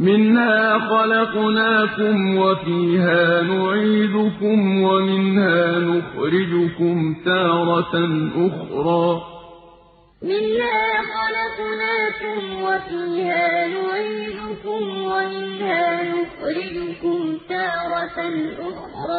مِنْهَا خَلَقْنَاكُمْ وَفِيهَا نُعِيدُكُمْ وَمِنْهَا نُخْرِجُكُمْ تَارَةً أُخْرَىٰ مِنْهَا خَلَقْنَاكُمْ وَفِيهَا نُعِيدُكُمْ وَمِنْهَا نُخْرِجُكُمْ تَارَةً أُخْرَىٰ